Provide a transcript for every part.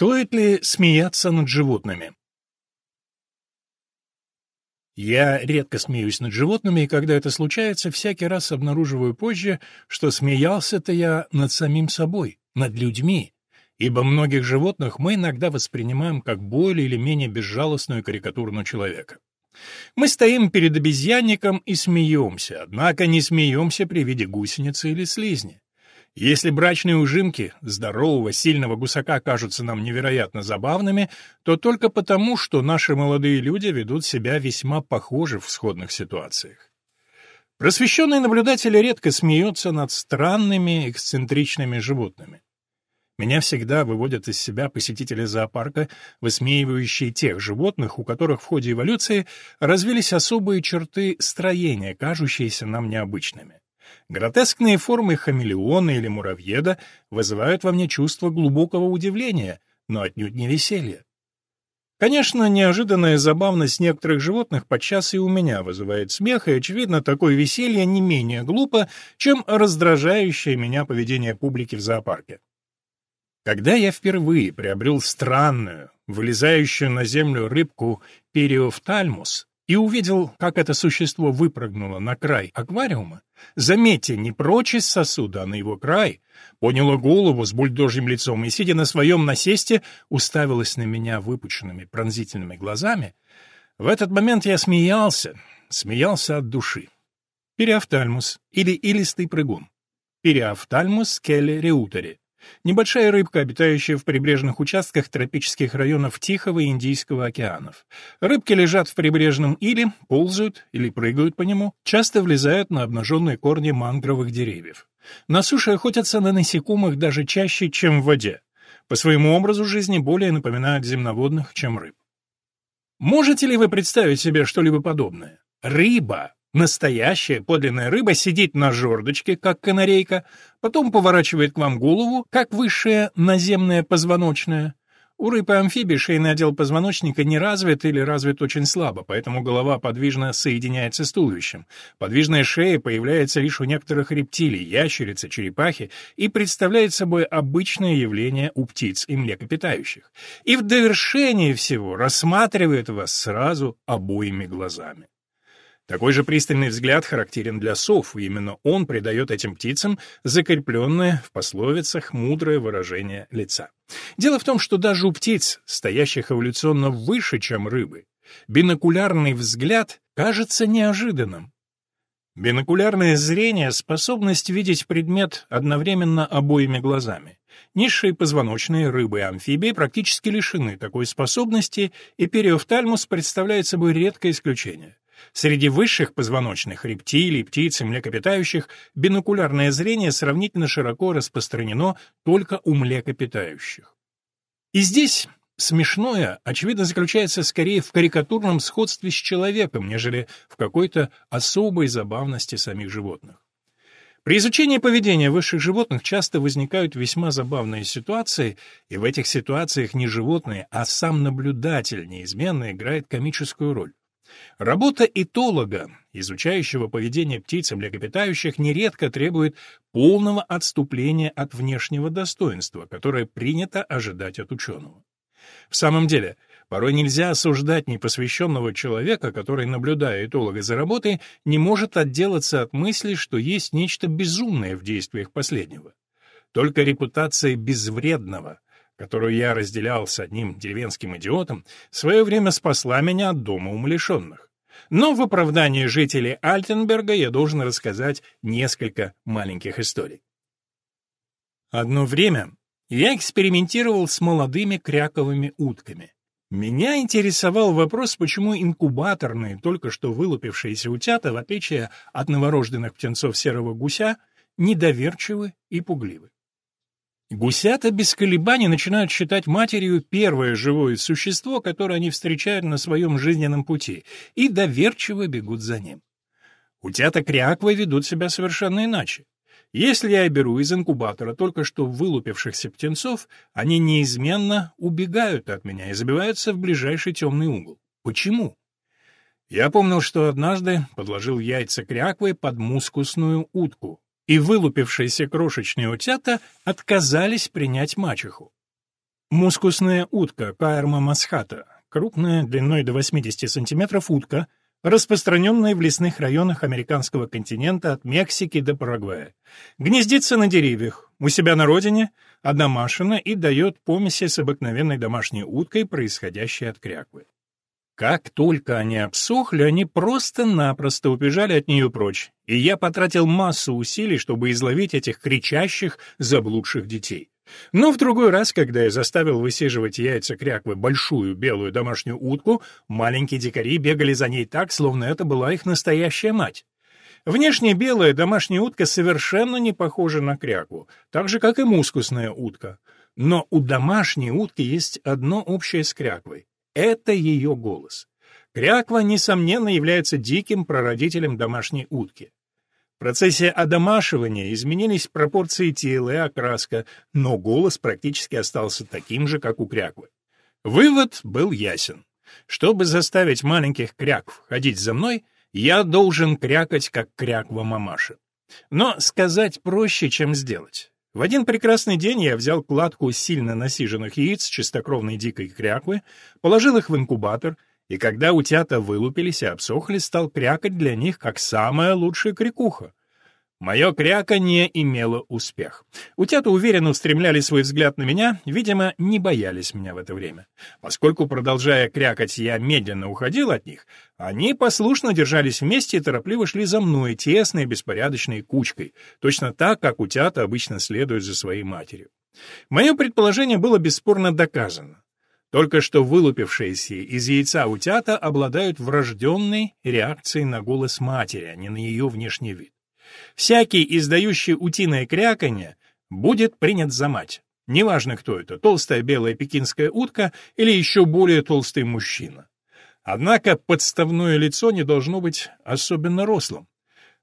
Стоит ли смеяться над животными? Я редко смеюсь над животными, и когда это случается, всякий раз обнаруживаю позже, что смеялся-то я над самим собой, над людьми, ибо многих животных мы иногда воспринимаем как более или менее безжалостную карикатуру на человека. Мы стоим перед обезьянником и смеемся, однако не смеемся при виде гусеницы или слизни. Если брачные ужимки здорового, сильного гусака кажутся нам невероятно забавными, то только потому, что наши молодые люди ведут себя весьма похоже в сходных ситуациях. Просвещенный наблюдатель редко смеется над странными, эксцентричными животными. Меня всегда выводят из себя посетители зоопарка, высмеивающие тех животных, у которых в ходе эволюции развились особые черты строения, кажущиеся нам необычными. Гротескные формы хамелеона или муравьеда вызывают во мне чувство глубокого удивления, но отнюдь не веселья. Конечно, неожиданная забавность некоторых животных подчас и у меня вызывает смех, и, очевидно, такое веселье не менее глупо, чем раздражающее меня поведение публики в зоопарке. Когда я впервые приобрел странную, вылезающую на землю рыбку периофтальмус, и увидел, как это существо выпрыгнуло на край аквариума, заметьте, не прочь из сосуда, а на его край, подняла голову с бульдожьим лицом и, сидя на своем насесте, уставилась на меня выпученными пронзительными глазами, в этот момент я смеялся, смеялся от души. Периофтальмус или илистый прыгун. Периофтальмус келли реутери. Небольшая рыбка, обитающая в прибрежных участках тропических районов Тихого и Индийского океанов. Рыбки лежат в прибрежном иле, ползают или прыгают по нему, часто влезают на обнаженные корни мангровых деревьев. На суше охотятся на насекомых даже чаще, чем в воде. По своему образу жизни более напоминают земноводных, чем рыб. Можете ли вы представить себе что-либо подобное? Рыба Настоящая подлинная рыба сидит на жердочке, как канарейка, потом поворачивает к вам голову, как высшая наземная позвоночная. У рыб и амфибий шейный отдел позвоночника не развит или развит очень слабо, поэтому голова подвижно соединяется с туловищем. Подвижная шея появляется лишь у некоторых рептилий, ящериц и черепахи и представляет собой обычное явление у птиц и млекопитающих. И в довершении всего рассматривает вас сразу обоими глазами. Такой же пристальный взгляд характерен для сов, и именно он придает этим птицам закрепленное в пословицах мудрое выражение лица. Дело в том, что даже у птиц, стоящих эволюционно выше, чем рыбы, бинокулярный взгляд кажется неожиданным. Бинокулярное зрение — способность видеть предмет одновременно обоими глазами. Низшие позвоночные рыбы и амфибии практически лишены такой способности, и периофтальмус представляет собой редкое исключение. Среди высших позвоночных рептилий, птиц и млекопитающих бинокулярное зрение сравнительно широко распространено только у млекопитающих. И здесь смешное, очевидно, заключается скорее в карикатурном сходстве с человеком, нежели в какой-то особой забавности самих животных. При изучении поведения высших животных часто возникают весьма забавные ситуации, и в этих ситуациях не животные, а сам наблюдатель неизменно играет комическую роль. Работа этолога, изучающего поведение птиц и млекопитающих, нередко требует полного отступления от внешнего достоинства, которое принято ожидать от ученого. В самом деле, порой нельзя осуждать непосвященного человека, который, наблюдая этолога за работой, не может отделаться от мысли, что есть нечто безумное в действиях последнего. Только репутация безвредного — которую я разделял с одним деревенским идиотом, в свое время спасла меня от дома умалишенных. Но в оправдании жителей Альтенберга я должен рассказать несколько маленьких историй. Одно время я экспериментировал с молодыми кряковыми утками. Меня интересовал вопрос, почему инкубаторные, только что вылупившиеся утята, в отличие от новорожденных птенцов серого гуся, недоверчивы и пугливы. Гусята без колебаний начинают считать матерью первое живое существо, которое они встречают на своем жизненном пути, и доверчиво бегут за ним. Утята кряквы ведут себя совершенно иначе. Если я беру из инкубатора только что вылупившихся птенцов, они неизменно убегают от меня и забиваются в ближайший темный угол. Почему? Я помнил, что однажды подложил яйца кряквы под мускусную утку и вылупившиеся крошечные утята отказались принять мачеху. Мускусная утка Каэрма масхата, крупная, длиной до 80 см утка, распространенная в лесных районах американского континента от Мексики до Парагвая. Гнездится на деревьях, у себя на родине, одномашина и дает помеси с обыкновенной домашней уткой, происходящей от кряквы. Как только они обсохли, они просто-напросто убежали от нее прочь, и я потратил массу усилий, чтобы изловить этих кричащих, заблудших детей. Но в другой раз, когда я заставил высиживать яйца кряквы большую белую домашнюю утку, маленькие дикари бегали за ней так, словно это была их настоящая мать. Внешне белая домашняя утка совершенно не похожа на крякву, так же, как и мускусная утка. Но у домашней утки есть одно общее с кряквой. Это ее голос. Кряква, несомненно, является диким прародителем домашней утки. В процессе одомашивания изменились пропорции тела и окраска, но голос практически остался таким же, как у кряквы. Вывод был ясен. Чтобы заставить маленьких крякв ходить за мной, я должен крякать, как кряква мамаши. Но сказать проще, чем сделать. В один прекрасный день я взял кладку сильно насиженных яиц чистокровной дикой кряквы, положил их в инкубатор, и когда утята вылупились и обсохли, стал крякать для них как самая лучшая крикуха. Мое кряканье имело успех. Утята уверенно устремляли свой взгляд на меня, видимо, не боялись меня в это время. Поскольку, продолжая крякать, я медленно уходил от них, они послушно держались вместе и торопливо шли за мной, тесной, беспорядочной кучкой, точно так, как утята обычно следуют за своей матерью. Мое предположение было бесспорно доказано. Только что вылупившиеся из яйца утята обладают врожденной реакцией на голос матери, а не на ее внешний вид. Всякий, издающий утиное кряканье, будет принят за мать. Неважно, кто это, толстая белая пекинская утка или еще более толстый мужчина. Однако подставное лицо не должно быть особенно рослым.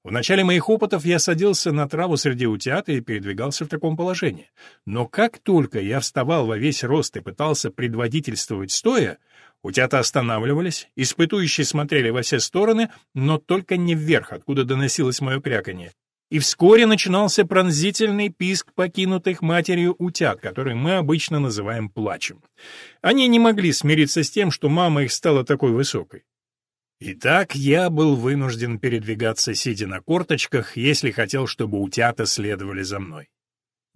В начале моих опытов я садился на траву среди утят и передвигался в таком положении. Но как только я вставал во весь рост и пытался предводительствовать стоя, Утята останавливались, испытующие смотрели во все стороны, но только не вверх, откуда доносилось мое кряканье. И вскоре начинался пронзительный писк покинутых матерью утят, который мы обычно называем плачем. Они не могли смириться с тем, что мама их стала такой высокой. Итак, я был вынужден передвигаться, сидя на корточках, если хотел, чтобы утята следовали за мной.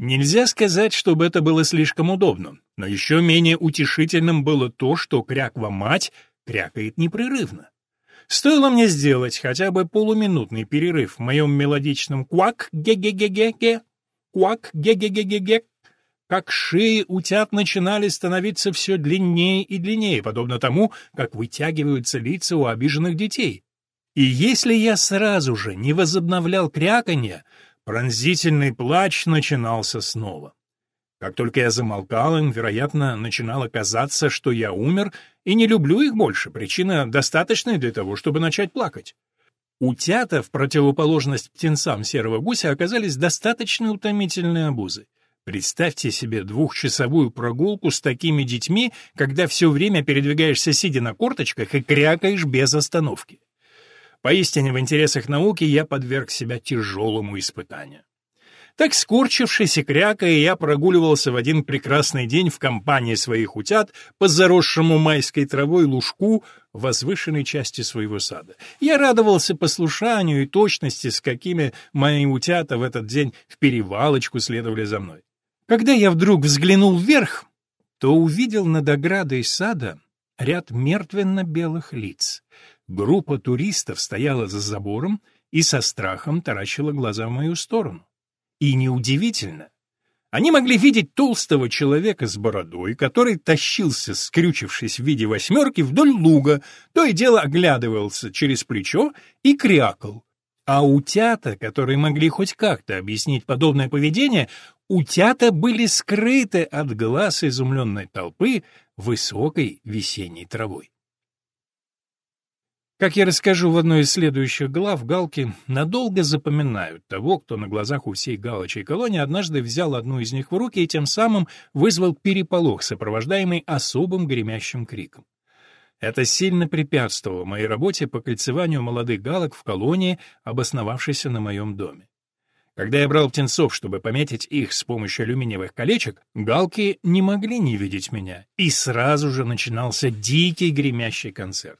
Нельзя сказать, чтобы это было слишком удобно, но еще менее утешительным было то, что кряква-мать крякает непрерывно. Стоило мне сделать хотя бы полуминутный перерыв в моем мелодичном «квак-ге-ге-ге-ге-ге», «квак-ге-ге-ге-ге-ге», как шеи утят начинали становиться все длиннее и длиннее, подобно тому, как вытягиваются лица у обиженных детей. И если я сразу же не возобновлял кряканье, Пронзительный плач начинался снова. Как только я замолкал, им, вероятно, начинало казаться, что я умер, и не люблю их больше, причина достаточная для того, чтобы начать плакать. Утята, в противоположность птенцам серого гуся, оказались достаточно утомительной обузой. Представьте себе двухчасовую прогулку с такими детьми, когда все время передвигаешься сидя на корточках и крякаешь без остановки. Поистине, в интересах науки я подверг себя тяжелому испытанию. Так, скорчившись и крякая, я прогуливался в один прекрасный день в компании своих утят по заросшему майской травой лужку в возвышенной части своего сада. Я радовался послушанию и точности, с какими мои утята в этот день в перевалочку следовали за мной. Когда я вдруг взглянул вверх, то увидел над оградой сада ряд мертвенно-белых лиц. Группа туристов стояла за забором и со страхом таращила глаза в мою сторону. И неудивительно. Они могли видеть толстого человека с бородой, который тащился, скрючившись в виде восьмерки, вдоль луга, то и дело оглядывался через плечо и крякал. А утята, которые могли хоть как-то объяснить подобное поведение, утята были скрыты от глаз изумленной толпы высокой весенней травой. Как я расскажу в одной из следующих глав, галки надолго запоминают того, кто на глазах у всей галочей колонии однажды взял одну из них в руки и тем самым вызвал переполох, сопровождаемый особым гремящим криком. Это сильно препятствовало моей работе по кольцеванию молодых галок в колонии, обосновавшейся на моем доме. Когда я брал птенцов, чтобы пометить их с помощью алюминиевых колечек, галки не могли не видеть меня, и сразу же начинался дикий гремящий концерт.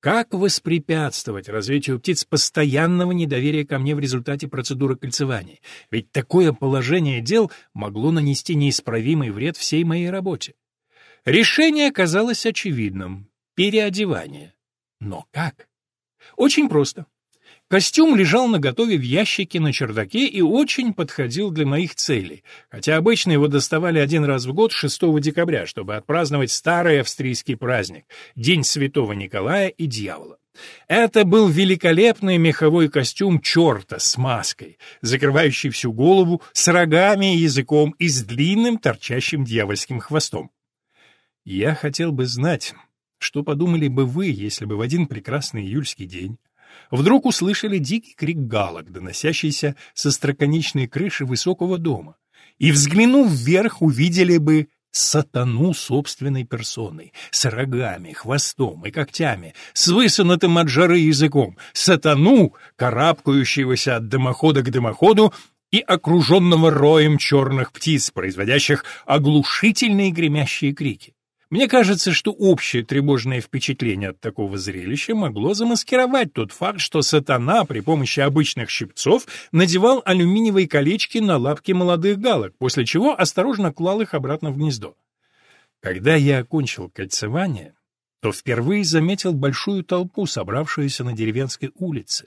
Как воспрепятствовать развитию птиц постоянного недоверия ко мне в результате процедуры кольцевания? Ведь такое положение дел могло нанести неисправимый вред всей моей работе. Решение оказалось очевидным — переодевание. Но как? Очень просто. Костюм лежал наготове в ящике на чердаке и очень подходил для моих целей, хотя обычно его доставали один раз в год 6 декабря, чтобы отпраздновать старый австрийский праздник — День Святого Николая и Дьявола. Это был великолепный меховой костюм черта с маской, закрывающий всю голову, с рогами и языком и с длинным торчащим дьявольским хвостом. Я хотел бы знать, что подумали бы вы, если бы в один прекрасный июльский день вдруг услышали дикий крик галок, доносящийся со строконечной крыши высокого дома, и, взглянув вверх, увидели бы сатану собственной персоной, с рогами, хвостом и когтями, с высунутым от жары языком, сатану, карабкающегося от дымохода к дымоходу и окруженного роем черных птиц, производящих оглушительные гремящие крики. Мне кажется, что общее тревожное впечатление от такого зрелища могло замаскировать тот факт, что сатана при помощи обычных щипцов надевал алюминиевые колечки на лапки молодых галок, после чего осторожно клал их обратно в гнездо. Когда я окончил кольцевание, то впервые заметил большую толпу, собравшуюся на деревенской улице.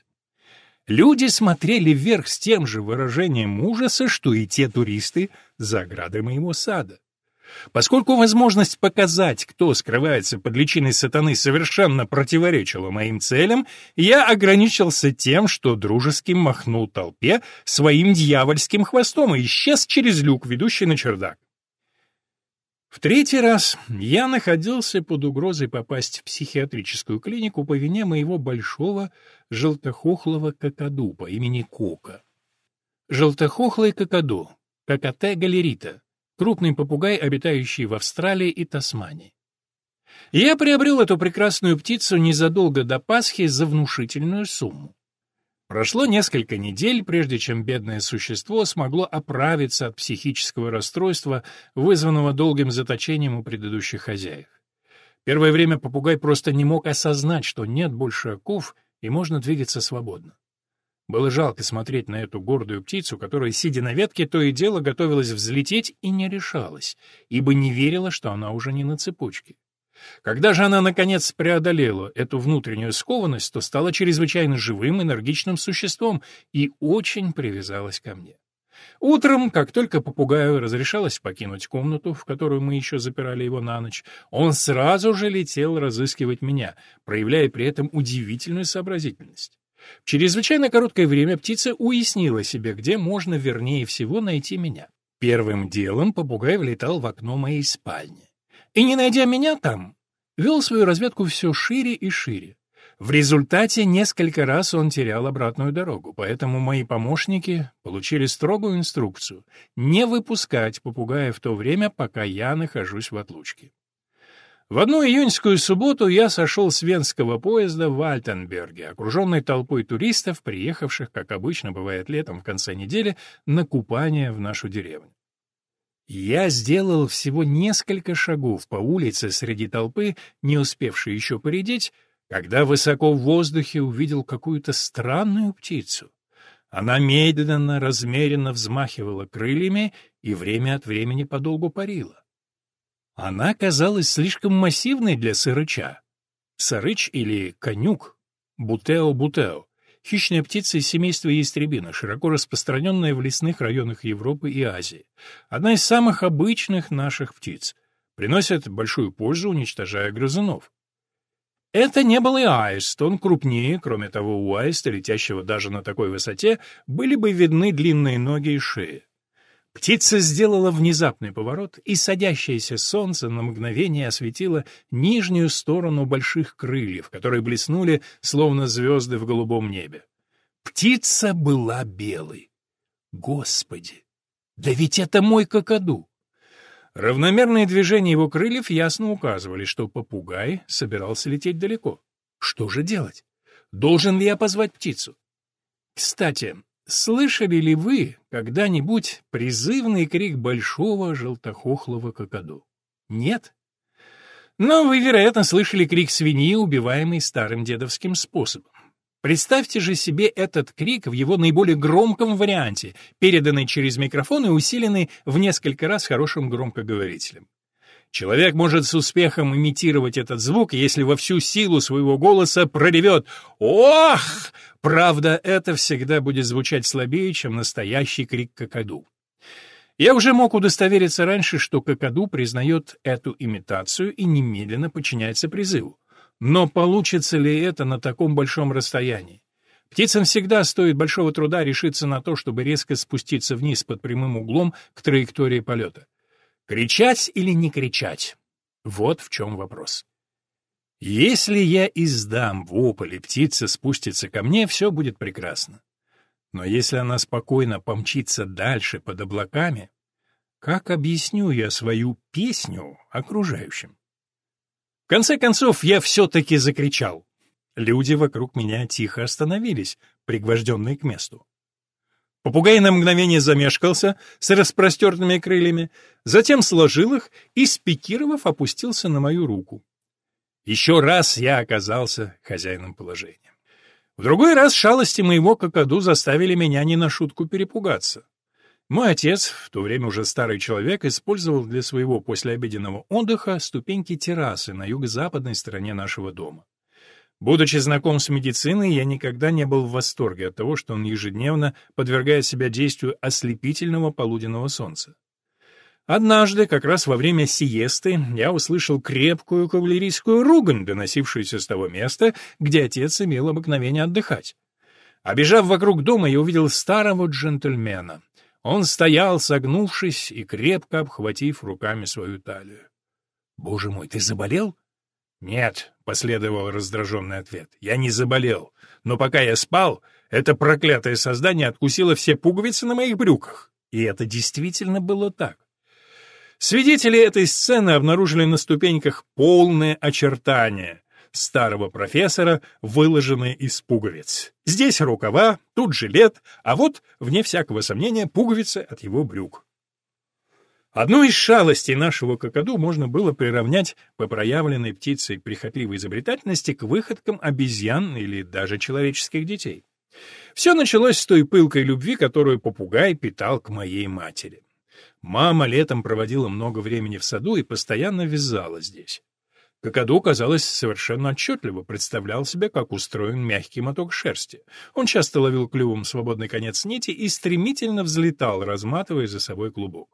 Люди смотрели вверх с тем же выражением ужаса, что и те туристы за оградой моего сада. Поскольку возможность показать, кто скрывается под личиной сатаны, совершенно противоречила моим целям, я ограничился тем, что дружески махнул толпе своим дьявольским хвостом и исчез через люк, ведущий на чердак. В третий раз я находился под угрозой попасть в психиатрическую клинику по вине моего большого желтохохлого какаду по имени Кока. Желтохохлый какаду, какате галерита, крупный попугай, обитающий в Австралии и Тасмании. Я приобрел эту прекрасную птицу незадолго до Пасхи за внушительную сумму. Прошло несколько недель, прежде чем бедное существо смогло оправиться от психического расстройства, вызванного долгим заточением у предыдущих хозяев. Первое время попугай просто не мог осознать, что нет больше оков и можно двигаться свободно. Было жалко смотреть на эту гордую птицу, которая, сидя на ветке, то и дело готовилась взлететь и не решалась, ибо не верила, что она уже не на цепочке. Когда же она, наконец, преодолела эту внутреннюю скованность, то стала чрезвычайно живым, энергичным существом и очень привязалась ко мне. Утром, как только попугаю разрешалось покинуть комнату, в которую мы еще запирали его на ночь, он сразу же летел разыскивать меня, проявляя при этом удивительную сообразительность. В чрезвычайно короткое время птица уяснила себе, где можно вернее всего найти меня. Первым делом попугай влетал в окно моей спальни. И, не найдя меня там, вел свою разведку все шире и шире. В результате несколько раз он терял обратную дорогу, поэтому мои помощники получили строгую инструкцию не выпускать попугая в то время, пока я нахожусь в отлучке. В одну июньскую субботу я сошел с венского поезда в Альтенберге, окруженный толпой туристов, приехавших, как обычно бывает летом в конце недели, на купание в нашу деревню. Я сделал всего несколько шагов по улице среди толпы, не успевшей еще поредеть, когда высоко в воздухе увидел какую-то странную птицу. Она медленно, размеренно взмахивала крыльями и время от времени подолгу парила. Она казалась слишком массивной для сырыча. Сырыч или конюк, бутео-бутео, хищная птица из семейства ястребина, широко распространенная в лесных районах Европы и Азии. Одна из самых обычных наших птиц. Приносит большую пользу, уничтожая грызунов. Это не был и аист, он крупнее, кроме того, у аиста, летящего даже на такой высоте, были бы видны длинные ноги и шея. Птица сделала внезапный поворот, и садящееся солнце на мгновение осветило нижнюю сторону больших крыльев, которые блеснули, словно звезды в голубом небе. Птица была белой. Господи! Да ведь это мой кокоду! Равномерные движения его крыльев ясно указывали, что попугай собирался лететь далеко. Что же делать? Должен ли я позвать птицу? Кстати, слышали ли вы когда-нибудь призывный крик большого желтохохлого кокоду? Нет? Но вы, вероятно, слышали крик свиньи, убиваемой старым дедовским способом. Представьте же себе этот крик в его наиболее громком варианте, переданный через микрофон и усиленный в несколько раз хорошим громкоговорителем. Человек может с успехом имитировать этот звук, если во всю силу своего голоса проревет «Ох!». Правда, это всегда будет звучать слабее, чем настоящий крик какаду. Я уже мог удостовериться раньше, что какаду признает эту имитацию и немедленно подчиняется призыву. Но получится ли это на таком большом расстоянии? Птицам всегда стоит большого труда решиться на то, чтобы резко спуститься вниз под прямым углом к траектории полета. Кричать или не кричать? Вот в чем вопрос. Если я издам вопль, и птица спустится ко мне, все будет прекрасно. Но если она спокойно помчится дальше под облаками, как объясню я свою песню окружающим? В конце концов, я все-таки закричал. Люди вокруг меня тихо остановились, пригвожденные к месту. Попугай на мгновение замешкался с распростертыми крыльями, затем сложил их и, спикировав, опустился на мою руку. Еще раз я оказался хозяином положения. В другой раз шалости моего какаду заставили меня не на шутку перепугаться. Мой отец, в то время уже старый человек, использовал для своего послеобеденного отдыха ступеньки террасы на юго-западной стороне нашего дома. Будучи знаком с медициной, я никогда не был в восторге от того, что он ежедневно подвергает себя действию ослепительного полуденного солнца. Однажды, как раз во время сиесты, я услышал крепкую кавалерийскую ругань, доносившуюся с того места, где отец имел обыкновение отдыхать. Обежав вокруг дома, я увидел старого джентльмена. Он стоял, согнувшись и крепко обхватив руками свою талию. «Боже мой, ты заболел?» «Нет», — последовал раздраженный ответ, — «я не заболел, но пока я спал, это проклятое создание откусило все пуговицы на моих брюках». И это действительно было так. Свидетели этой сцены обнаружили на ступеньках полное очертание старого профессора, выложенные из пуговиц. Здесь рукава, тут жилет, а вот, вне всякого сомнения, пуговицы от его брюк. Одну из шалостей нашего какаду можно было приравнять по проявленной птицей прихотливой изобретательности к выходкам обезьян или даже человеческих детей. Все началось с той пылкой любви, которую попугай питал к моей матери. Мама летом проводила много времени в саду и постоянно вязала здесь. Какаду, казалось, совершенно отчетливо представлял себе, как устроен мягкий моток шерсти. Он часто ловил клювом свободный конец нити и стремительно взлетал, разматывая за собой клубок.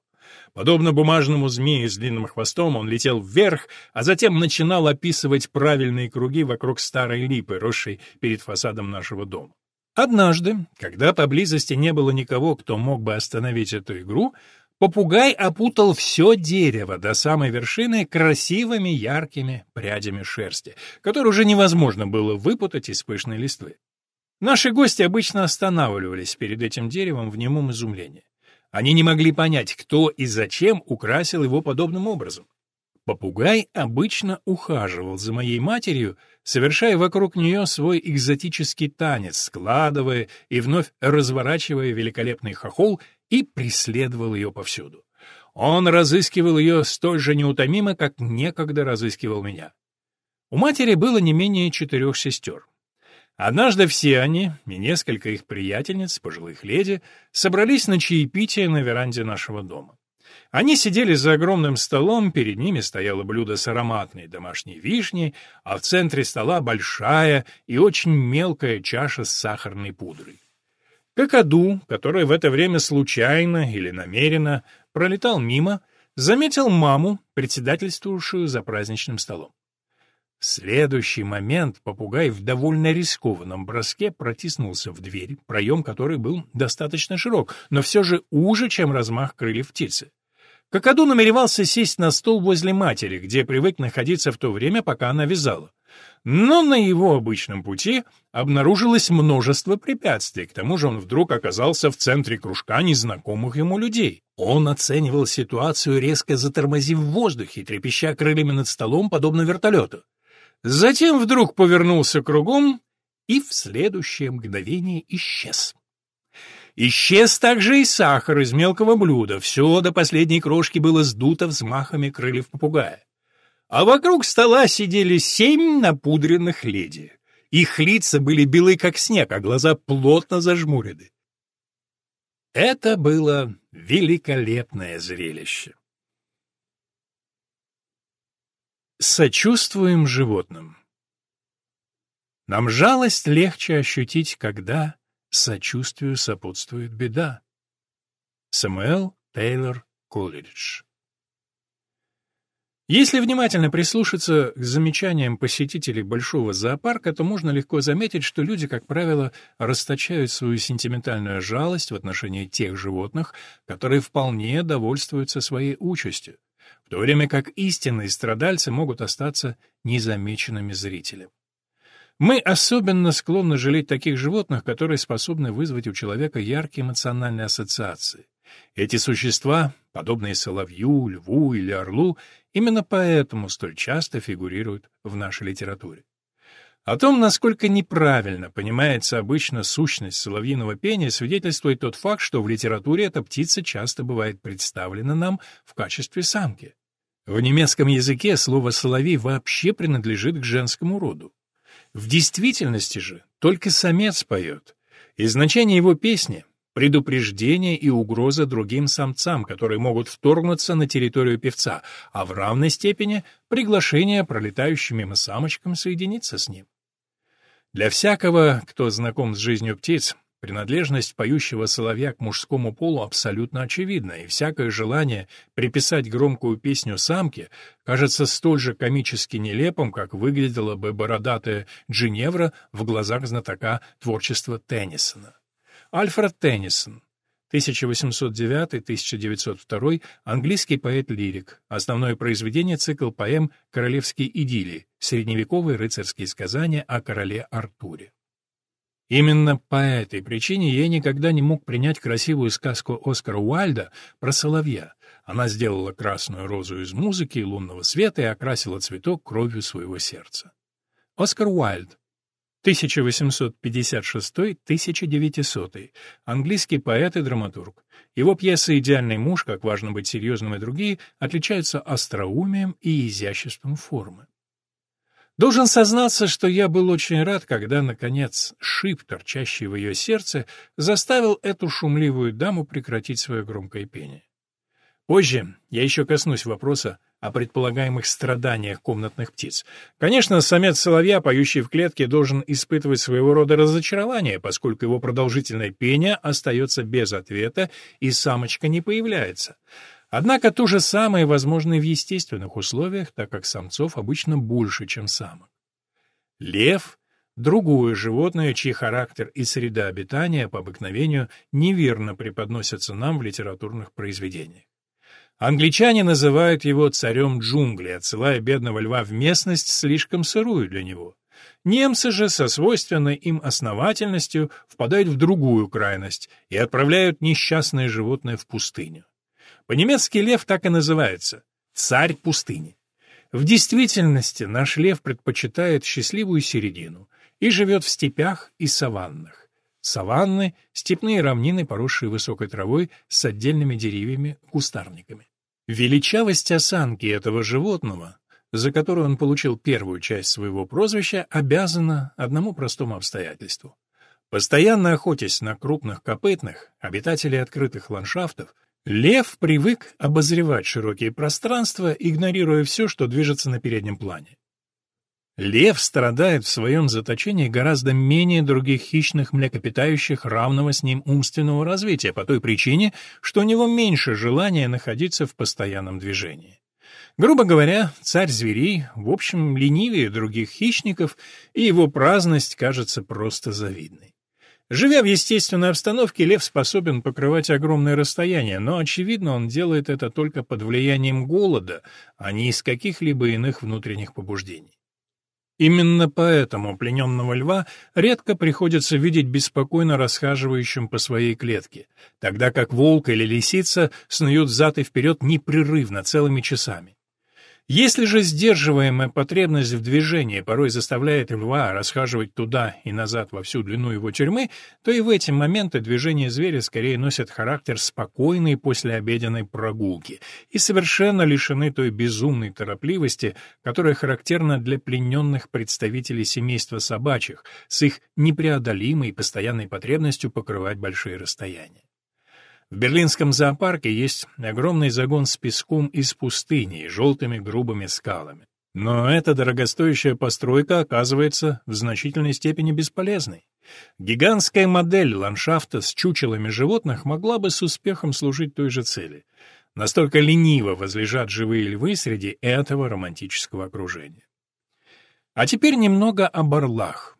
Подобно бумажному змею с длинным хвостом, он летел вверх, а затем начинал описывать правильные круги вокруг старой липы, росшей перед фасадом нашего дома. Однажды, когда поблизости не было никого, кто мог бы остановить эту игру, Попугай опутал все дерево до самой вершины красивыми яркими прядями шерсти, которые уже невозможно было выпутать из пышной листвы. Наши гости обычно останавливались перед этим деревом в немом изумлении. Они не могли понять, кто и зачем украсил его подобным образом. Попугай обычно ухаживал за моей матерью, совершая вокруг нее свой экзотический танец, складывая и вновь разворачивая великолепный хохол и преследовал ее повсюду. Он разыскивал ее столь же неутомимо, как некогда разыскивал меня. У матери было не менее четырех сестер. Однажды все они, и несколько их приятельниц, пожилых леди, собрались на чаепитие на веранде нашего дома. Они сидели за огромным столом, перед ними стояло блюдо с ароматной домашней вишней, а в центре стола большая и очень мелкая чаша с сахарной пудрой. Какаду, который в это время случайно или намеренно пролетал мимо, заметил маму, председательствовавшую за праздничным столом. В следующий момент попугай в довольно рискованном броске протиснулся в дверь, проем которой был достаточно широк, но все же уже, чем размах крыльев птицы. Какаду намеревался сесть на стол возле матери, где привык находиться в то время, пока она вязала. Но на его обычном пути обнаружилось множество препятствий, к тому же он вдруг оказался в центре кружка незнакомых ему людей. Он оценивал ситуацию, резко затормозив в воздухе, трепеща крыльями над столом, подобно вертолету. Затем вдруг повернулся кругом и в следующее мгновение исчез. Исчез также и сахар из мелкого блюда, все до последней крошки было сдуто взмахами крыльев попугая. А вокруг стола сидели семь напудренных леди. Их лица были белы, как снег, а глаза плотно зажмурены. Это было великолепное зрелище. Сочувствуем животным. Нам жалость легче ощутить, когда сочувствию сопутствует беда. Самуэл Тейлор Колледж если внимательно прислушаться к замечаниям посетителей большого зоопарка, то можно легко заметить, что люди, как правило, расточают свою сентиментальную жалость в отношении тех животных, которые вполне довольствуются своей участью, в то время как истинные страдальцы могут остаться незамеченными зрителем. Мы особенно склонны жалеть таких животных, которые способны вызвать у человека яркие эмоциональные ассоциации. Эти существа, подобные соловью, льву или орлу, именно поэтому столь часто фигурируют в нашей литературе. О том, насколько неправильно понимается обычно сущность соловьиного пения, свидетельствует тот факт, что в литературе эта птица часто бывает представлена нам в качестве самки. В немецком языке слово «соловей» вообще принадлежит к женскому роду. В действительности же только самец поет, и значение его песни предупреждение и угроза другим самцам, которые могут вторгнуться на территорию певца, а в равной степени приглашение пролетающим мимо самочкам соединиться с ним. Для всякого, кто знаком с жизнью птиц, принадлежность поющего соловья к мужскому полу абсолютно очевидна, и всякое желание приписать громкую песню самке кажется столь же комически нелепым, как выглядела бы бородатая Джиневра в глазах знатока творчества Теннисона. Альфред Теннисон, 1809-1902, английский поэт-лирик. Основное произведение — цикл поэм «Королевские идиллии», средневековые рыцарские сказания о короле Артуре. Именно по этой причине я никогда не мог принять красивую сказку Оскара Уальда про соловья. Она сделала красную розу из музыки и лунного света и окрасила цветок кровью своего сердца. Оскар Уальд, 1856-1900, английский поэт и драматург. Его пьесы «Идеальный муж», «Как важно быть серьезным» и другие отличаются остроумием и изяществом формы. Должен сознаться, что я был очень рад, когда, наконец, шип, торчащий в ее сердце, заставил эту шумливую даму прекратить свое громкое пение. Позже я еще коснусь вопроса о предполагаемых страданиях комнатных птиц. Конечно, самец соловья, поющий в клетке, должен испытывать своего рода разочарование, поскольку его продолжительное пение остается без ответа, и самочка не появляется. Однако то же самое возможно и в естественных условиях, так как самцов обычно больше, чем самок. Лев — другое животное, чьи характер и среда обитания по обыкновению неверно преподносятся нам в литературных произведениях. Англичане называют его царем джунглей, отсылая бедного льва в местность слишком сырую для него. Немцы же со свойственной им основательностью впадают в другую крайность и отправляют несчастное животное в пустыню. По-немецки лев так и называется — царь пустыни. В действительности наш лев предпочитает счастливую середину и живет в степях и саваннах. Саванны — степные равнины, поросшие высокой травой с отдельными деревьями, кустарниками. Величавость осанки этого животного, за которую он получил первую часть своего прозвища, обязана одному простому обстоятельству. Постоянно охотясь на крупных копытных, обитателей открытых ландшафтов, лев привык обозревать широкие пространства, игнорируя все, что движется на переднем плане. Лев страдает в своем заточении гораздо менее других хищных млекопитающих равного с ним умственного развития по той причине, что у него меньше желания находиться в постоянном движении. Грубо говоря, царь зверей, в общем, ленивее других хищников, и его праздность кажется просто завидной. Живя в естественной обстановке, лев способен покрывать огромные расстояния, но, очевидно, он делает это только под влиянием голода, а не из каких-либо иных внутренних побуждений. Именно поэтому плененного льва редко приходится видеть беспокойно расхаживающим по своей клетке, тогда как волк или лисица снуют взад и вперед непрерывно целыми часами. Если же сдерживаемая потребность в движении порой заставляет льва расхаживать туда и назад во всю длину его тюрьмы, то и в эти моменты движения зверя скорее носят характер спокойной послеобеденной прогулки и совершенно лишены той безумной торопливости, которая характерна для плененных представителей семейства собачьих с их непреодолимой постоянной потребностью покрывать большие расстояния. В берлинском зоопарке есть огромный загон с песком из пустыни и желтыми грубыми скалами. Но эта дорогостоящая постройка оказывается в значительной степени бесполезной. Гигантская модель ландшафта с чучелами животных могла бы с успехом служить той же цели. Настолько лениво возлежат живые львы среди этого романтического окружения. А теперь немного об орлах.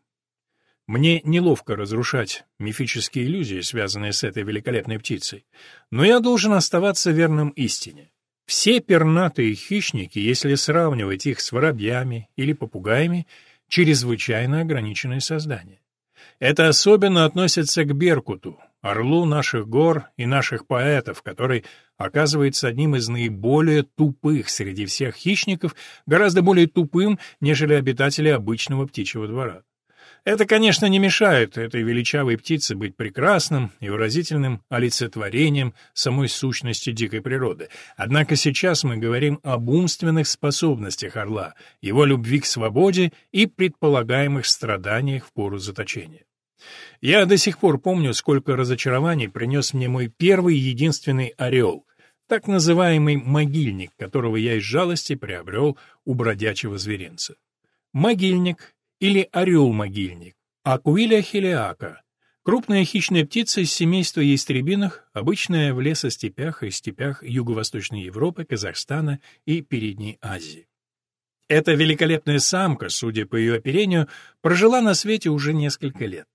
Мне неловко разрушать мифические иллюзии, связанные с этой великолепной птицей, но я должен оставаться верным истине. Все пернатые хищники, если сравнивать их с воробьями или попугаями, чрезвычайно ограниченные создания. Это особенно относится к беркуту, орлу наших гор и наших поэтов, который оказывается одним из наиболее тупых среди всех хищников, гораздо более тупым, нежели обитатели обычного птичьего двора. Это, конечно, не мешает этой величавой птице быть прекрасным и выразительным олицетворением самой сущности дикой природы. Однако сейчас мы говорим об умственных способностях орла, его любви к свободе и предполагаемых страданиях в пору заточения. Я до сих пор помню, сколько разочарований принес мне мой первый единственный орел, так называемый могильник, которого я из жалости приобрел у бродячего зверинца. Могильник или орел-могильник, акуиля хелиака, крупная хищная птица из семейства ястребиных, обычная в лесостепях и степях Юго-Восточной Европы, Казахстана и Передней Азии. Эта великолепная самка, судя по ее оперению, прожила на свете уже несколько лет.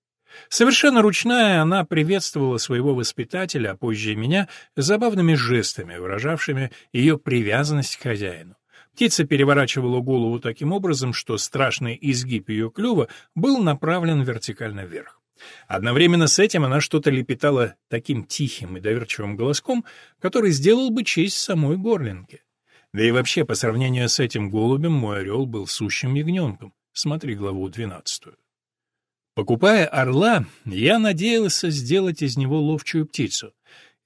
Совершенно ручная, она приветствовала своего воспитателя, а позже меня, забавными жестами, выражавшими ее привязанность к хозяину. Птица переворачивала голову таким образом, что страшный изгиб ее клюва был направлен вертикально вверх. Одновременно с этим она что-то лепетала таким тихим и доверчивым голоском, который сделал бы честь самой горлинке. Да и вообще, по сравнению с этим голубем, мой орел был сущим ягненком. Смотри главу двенадцатую. Покупая орла, я надеялся сделать из него ловчую птицу.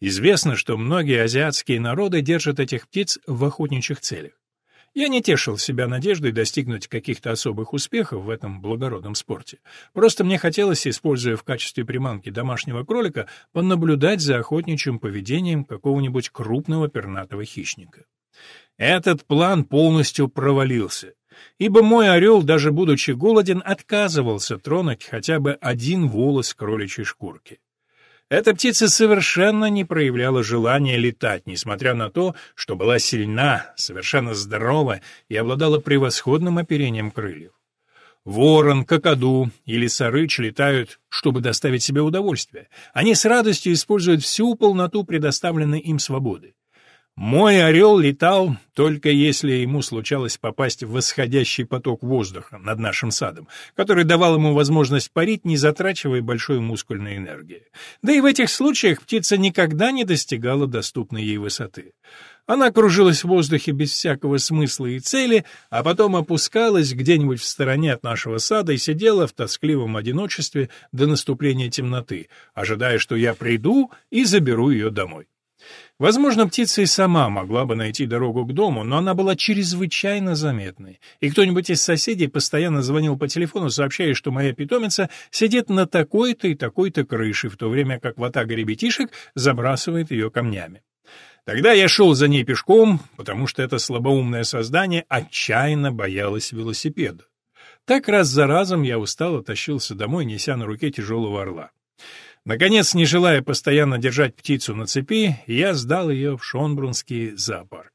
Известно, что многие азиатские народы держат этих птиц в охотничьих целях. Я не тешил себя надеждой достигнуть каких-то особых успехов в этом благородном спорте. Просто мне хотелось, используя в качестве приманки домашнего кролика, понаблюдать за охотничьим поведением какого-нибудь крупного пернатого хищника. Этот план полностью провалился, ибо мой орел, даже будучи голоден, отказывался тронуть хотя бы один волос кроличьей шкурки. Эта птица совершенно не проявляла желания летать, несмотря на то, что была сильна, совершенно здорова и обладала превосходным оперением крыльев. Ворон, кокоду или сарыч летают, чтобы доставить себе удовольствие. Они с радостью используют всю полноту предоставленной им свободы. Мой орел летал, только если ему случалось попасть в восходящий поток воздуха над нашим садом, который давал ему возможность парить, не затрачивая большой мускульной энергии. Да и в этих случаях птица никогда не достигала доступной ей высоты. Она кружилась в воздухе без всякого смысла и цели, а потом опускалась где-нибудь в стороне от нашего сада и сидела в тоскливом одиночестве до наступления темноты, ожидая, что я приду и заберу ее домой. Возможно, птица и сама могла бы найти дорогу к дому, но она была чрезвычайно заметной, и кто-нибудь из соседей постоянно звонил по телефону, сообщая, что моя питомица сидит на такой-то и такой-то крыше, в то время как ватага ребятишек забрасывает ее камнями. Тогда я шел за ней пешком, потому что это слабоумное создание отчаянно боялось велосипеда. Так раз за разом я устало тащился домой, неся на руке тяжелого орла. Наконец, не желая постоянно держать птицу на цепи, я сдал ее в Шонбрунский зоопарк.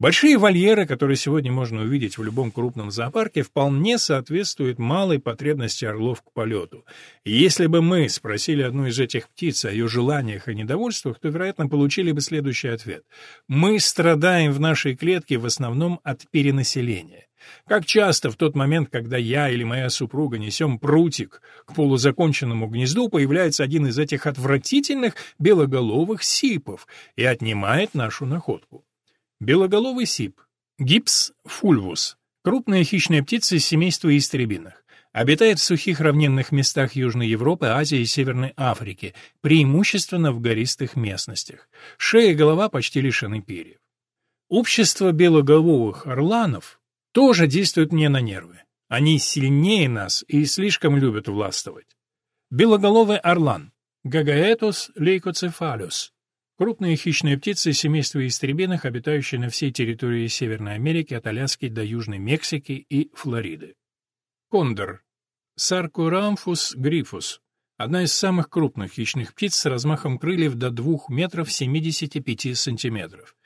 Большие вольеры, которые сегодня можно увидеть в любом крупном зоопарке, вполне соответствуют малой потребности орлов к полету. И если бы мы спросили одну из этих птиц о ее желаниях и недовольствах, то, вероятно, получили бы следующий ответ. Мы страдаем в нашей клетке в основном от перенаселения. Как часто в тот момент, когда я или моя супруга несем прутик к полузаконченному гнезду, появляется один из этих отвратительных белоголовых сипов и отнимает нашу находку. Белоголовый сип Гипс фульвус – крупная хищная птица из семейства истребиных. Обитает в сухих равнинных местах Южной Европы, Азии и Северной Африки, преимущественно в гористых местностях. Шея и голова почти лишены перьев. Общество белоголовых орланов тоже действует мне на нервы. Они сильнее нас и слишком любят властвовать. Белоголовый орлан – Гагаэтус лейкоцефалюс Крупные хищные птицы семейства истребиных, обитающие на всей территории Северной Америки от Аляски до Южной Мексики и Флориды. Кондор. Саркурамфус грифус. Одна из самых крупных хищных птиц с размахом крыльев до 2 метров 75 сантиметров.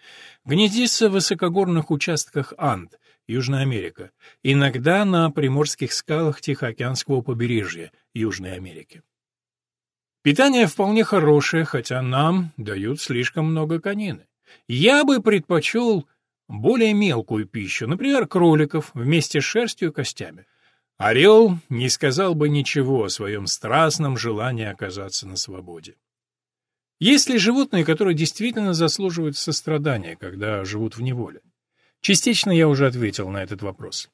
Гнездится в высокогорных участках Анд, Южная Америка, иногда на приморских скалах Тихоокеанского побережья Южной Америки. Питание вполне хорошее, хотя нам дают слишком много конины. Я бы предпочел более мелкую пищу, например, кроликов вместе с шерстью и костями. Орел не сказал бы ничего о своем страстном желании оказаться на свободе. Есть ли животные, которые действительно заслуживают сострадания, когда живут в неволе? Частично я уже ответил на этот вопрос.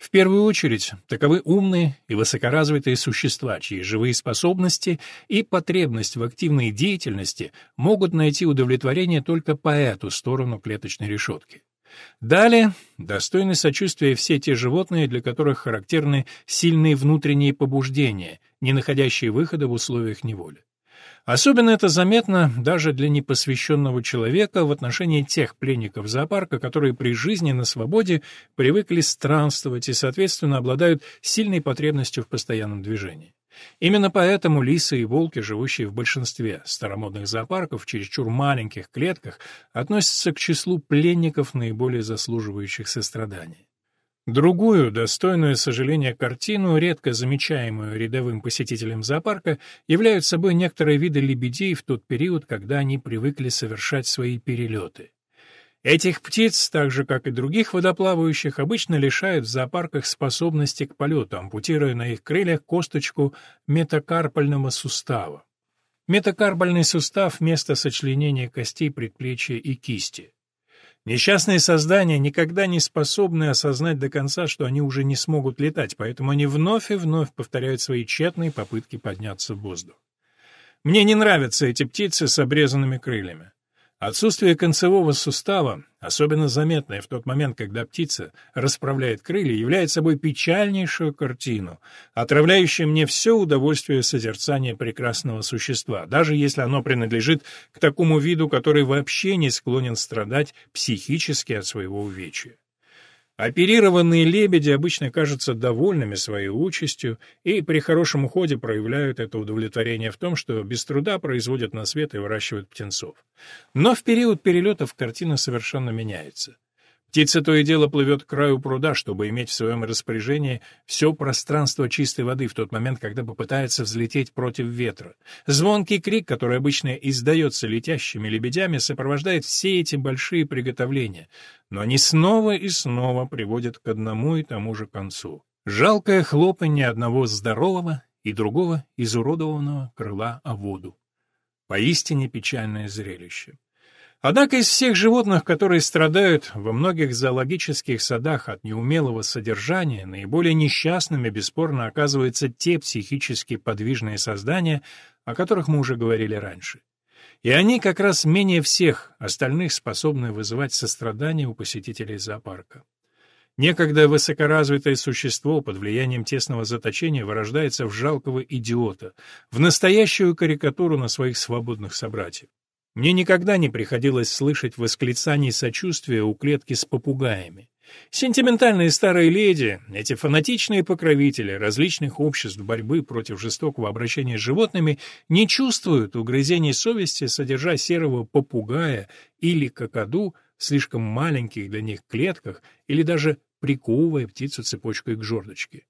В первую очередь, таковы умные и высокоразвитые существа, чьи живые способности и потребность в активной деятельности могут найти удовлетворение только по эту сторону клеточной решетки. Далее, достойны сочувствия все те животные, для которых характерны сильные внутренние побуждения, не находящие выхода в условиях неволи. Особенно это заметно даже для непосвященного человека в отношении тех пленников зоопарка, которые при жизни на свободе привыкли странствовать и, соответственно, обладают сильной потребностью в постоянном движении. Именно поэтому лисы и волки, живущие в большинстве старомодных зоопарков в чересчур маленьких клетках, относятся к числу пленников, наиболее заслуживающих сострадания. Другую, достойную сожаления картину, редко замечаемую рядовым посетителем зоопарка, являют собой некоторые виды лебедей в тот период, когда они привыкли совершать свои перелеты. Этих птиц, так же как и других водоплавающих, обычно лишают в зоопарках способности к полету, ампутируя на их крыльях косточку метакарпального сустава. Метакарпальный сустав — место сочленения костей предплечья и кисти. Несчастные создания никогда не способны осознать до конца, что они уже не смогут летать, поэтому они вновь и вновь повторяют свои тщетные попытки подняться в воздух. Мне не нравятся эти птицы с обрезанными крыльями. Отсутствие концевого сустава, особенно заметное в тот момент, когда птица расправляет крылья, является собой печальнейшую картину, отравляющую мне все удовольствие созерцания прекрасного существа, даже если оно принадлежит к такому виду, который вообще не склонен страдать психически от своего увечья. Оперированные лебеди обычно кажутся довольными своей участью и при хорошем уходе проявляют это удовлетворение в том, что без труда производят на свет и выращивают птенцов. Но в период перелетов картина совершенно меняется. Птица то и дело плывет к краю пруда, чтобы иметь в своем распоряжении все пространство чистой воды в тот момент, когда попытается взлететь против ветра. Звонкий крик, который обычно издается летящими лебедями, сопровождает все эти большие приготовления, но они снова и снова приводят к одному и тому же концу. Жалкое хлопанье одного здорового и другого изуродованного крыла о воду. Поистине печальное зрелище. Однако из всех животных, которые страдают во многих зоологических садах от неумелого содержания, наиболее несчастными бесспорно оказываются те психически подвижные создания, о которых мы уже говорили раньше. И они как раз менее всех остальных способны вызывать сострадание у посетителей зоопарка. Некогда высокоразвитое существо под влиянием тесного заточения вырождается в жалкого идиота, в настоящую карикатуру на своих свободных собратьев. Мне никогда не приходилось слышать восклицаний сочувствия у клетки с попугаями. Сентиментальные старые леди, эти фанатичные покровители различных обществ борьбы против жестокого обращения с животными, не чувствуют угрызений совести, содержа серого попугая или какаду в слишком маленьких для них клетках или даже приковывая птицу цепочкой к жердочке.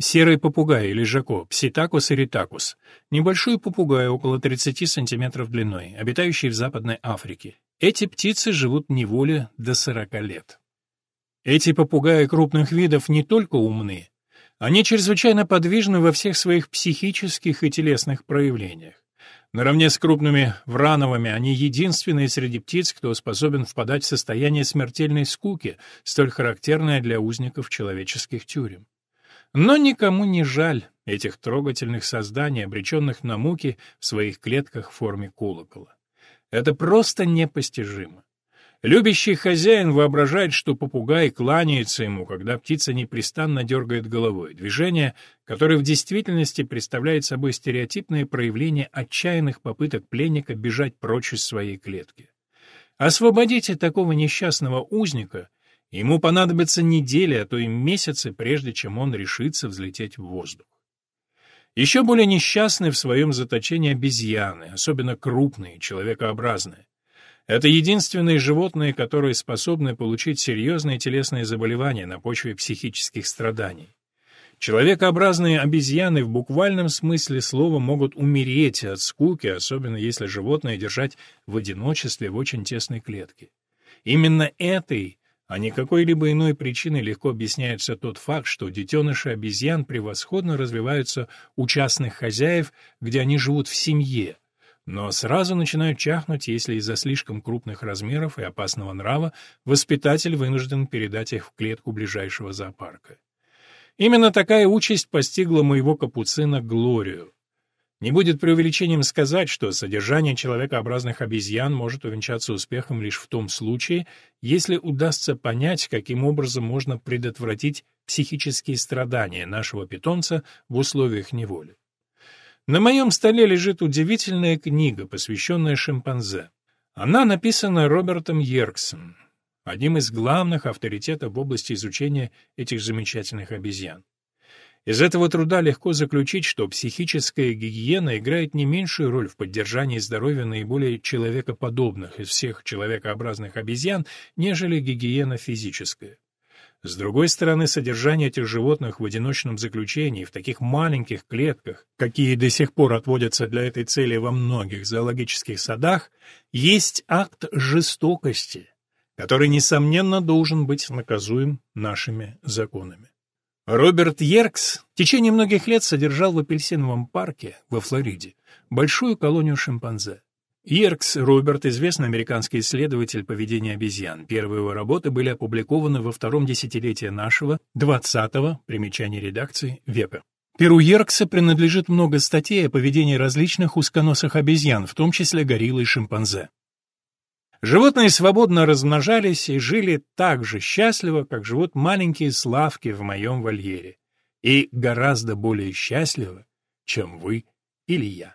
Серый попугай или жако, пситакус эритакус. Небольшой попугай около 30 сантиметров длиной, обитающий в Западной Африке. Эти птицы живут в неволе до 40 лет. Эти попугаи крупных видов не только умны, они чрезвычайно подвижны во всех своих психических и телесных проявлениях. Наравне с крупными врановыми они единственные среди птиц, кто способен впадать в состояние смертельной скуки, столь характерное для узников человеческих тюрем. Но никому не жаль этих трогательных созданий, обреченных на муки в своих клетках в форме колокола. Это просто непостижимо. Любящий хозяин воображает, что попугай кланяется ему, когда птица непрестанно дергает головой. Движение, которое в действительности представляет собой стереотипное проявление отчаянных попыток пленника бежать прочь из своей клетки. Освободите такого несчастного узника, ему понадобятся недели, а то и месяцы, прежде чем он решится взлететь в воздух. Еще более несчастны в своем заточении обезьяны, особенно крупные, человекообразные. Это единственные животные, которые способны получить серьезные телесные заболевания на почве психических страданий. Человекообразные обезьяны в буквальном смысле слова могут умереть от скуки, особенно если животное держать в одиночестве в очень тесной клетке. Именно этой, а не какой-либо иной причиной легко объясняется тот факт, что детеныши обезьян превосходно развиваются у частных хозяев, где они живут в семье, но сразу начинают чахнуть, если из-за слишком крупных размеров и опасного нрава воспитатель вынужден передать их в клетку ближайшего зоопарка. Именно такая участь постигла моего капуцина Глорию. Не будет преувеличением сказать, что содержание человекообразных обезьян может увенчаться успехом лишь в том случае, если удастся понять, каким образом можно предотвратить психические страдания нашего питомца в условиях неволи. На моем столе лежит удивительная книга, посвященная шимпанзе. Она написана Робертом Йерксом, одним из главных авторитетов в области изучения этих замечательных обезьян. Из этого труда легко заключить, что психическая гигиена играет не меньшую роль в поддержании здоровья наиболее человекоподобных из всех человекообразных обезьян, нежели гигиена физическая. С другой стороны, содержание этих животных в одиночном заключении, в таких маленьких клетках, какие до сих пор отводятся для этой цели во многих зоологических садах, есть акт жестокости, который, несомненно, должен быть наказуем нашими законами. Роберт Йеркс в течение многих лет содержал в апельсиновом парке во Флориде большую колонию шимпанзе. Иркс Роберт, известный американский исследователь поведения обезьян. Первые его работы были опубликованы во втором десятилетии нашего, 20-го, примечание редакции, века. Перу Йеркса принадлежит много статей о поведении различных узконосых обезьян, в том числе гориллы и шимпанзе. Животные свободно размножались и жили так же счастливо, как живут маленькие славки в моем вольере. И гораздо более счастливо, чем вы или я.